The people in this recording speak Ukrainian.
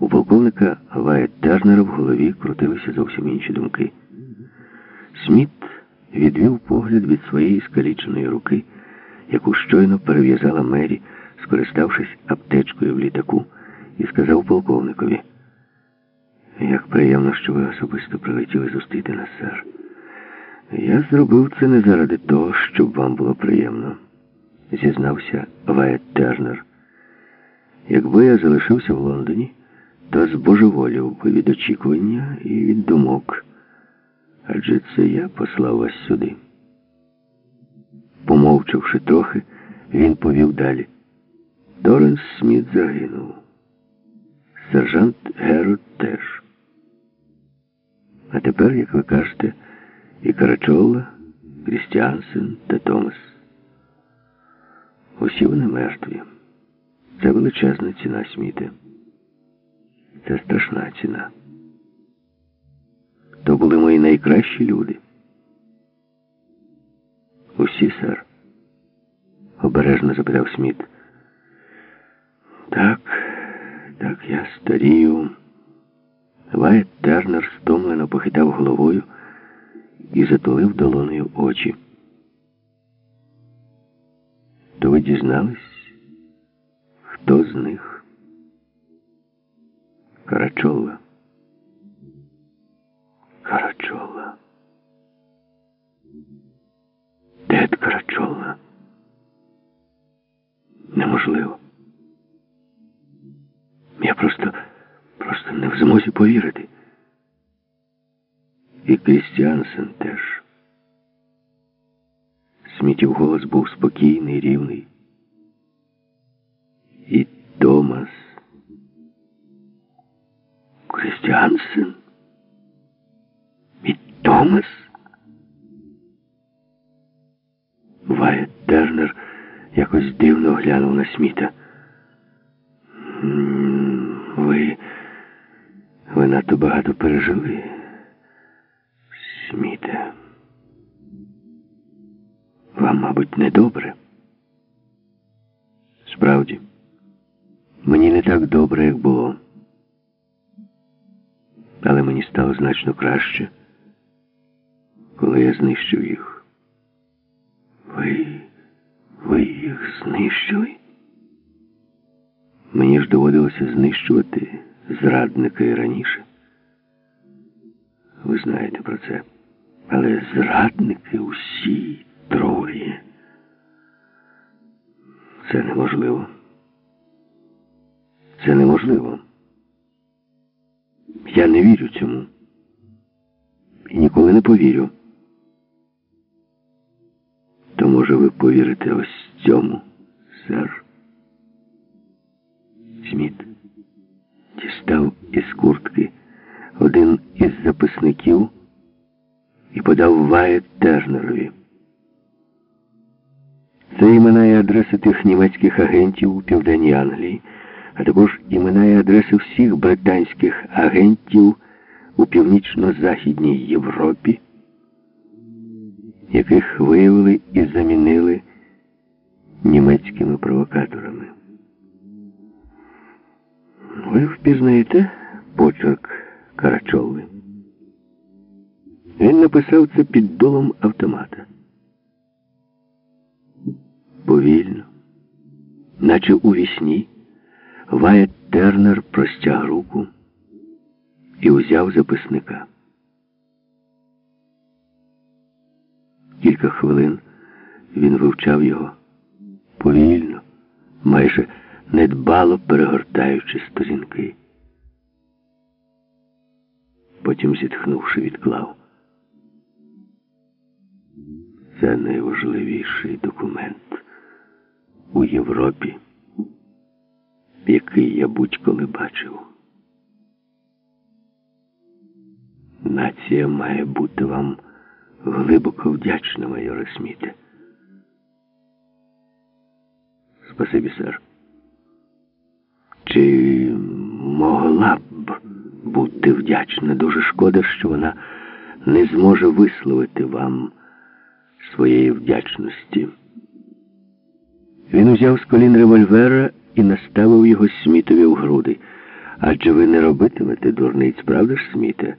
У полковника Вайт Тернера в голові крутилися зовсім інші думки. Сміт відвів погляд від своєї скаліченої руки, яку щойно перев'язала Мері, скориставшись аптечкою в літаку, і сказав полковникові. Як приємно, що ви особисто прилетіли зустріти нас, сер. Я зробив це не заради того, щоб вам було приємно, зізнався Вайт Тернер. Якби я залишився в Лондоні, то збожеволів від очікування і від думок. Адже це я послав вас сюди. Помовчавши трохи, він повів далі. Доренс Сміт загинув. Сержант Герод теж. А тепер, як ви кажете, і Карачола, Крістіансен та Томас. Усі вони мертві. Це величезна ціна Сміте. Це страшна ціна. То були мої найкращі люди. Усі, сер? обережно запитав Сміт. Так, так, я старію. Вайт Тернер стомлено похитав головою і затулив долоною очі. То ви дізнались, хто з них? Карачола. Карачола. Дед Карачола. Неможливо. Я просто, просто не в змозі повірити. І Крістіансен теж. Смітів голос був спокійний, рівний. Крістіансен. І Томас. Вайт Тернер якось дивно глянув на Сміта. Ви. Ви надто багато пережили. Сміте. Вам, мабуть, недобре. Справді, мені не так добре, як було. Але мені стало значно краще, коли я знищив їх. Ви. Ви їх знищили? Мені ж доводилося знищувати зрадника і раніше. Ви знаєте про це. Але зрадники усі троє. Це неможливо. Це неможливо. Я не вірю цьому. І ніколи не повірю. То може ви повірите ось цьому, сер? Сміт дістав із куртки один із записників і подав Вайт Тернерові. Це імена і адреси тих німецьких агентів у Південній Англії, а також імена і адреси всіх британських агентів у північно-західній Європі, яких виявили і замінили німецькими провокаторами. Ви впізнаєте почерк Карачови? Він написав це під дулом автомата. Повільно, наче у вісні, Вайт Тернер простяг руку і узяв записника. Кілька хвилин він вивчав його повільно, майже недбало перегортаючи сторінки. Потім, зітхнувши, відклав. Це найважливіший документ у Європі, який я будь-коли бачив. Нація має бути вам глибоко вдячна, майоре Сміте. Спасибі, сер. Чи могла б бути вдячна? Дуже шкода, що вона не зможе висловити вам своєї вдячності. Він узяв з колін револьвера і наставив його Смітові в груди, Адже ви не робитимете дурниць, правда ж, Сміте?